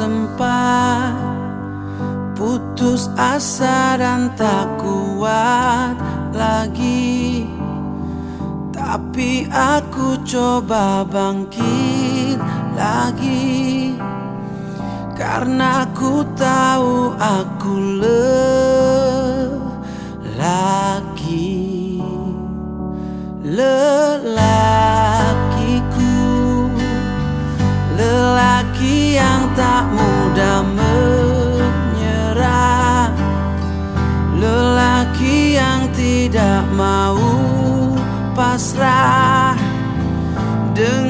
sempat. Putus asa dan tak kuat lagi. Tapi aku coba bangkit lagi. Karena aku tahu aku lelaki lelaki yang tak mudah menyerah. Lelaki yang tidak mau pasrah. Dengan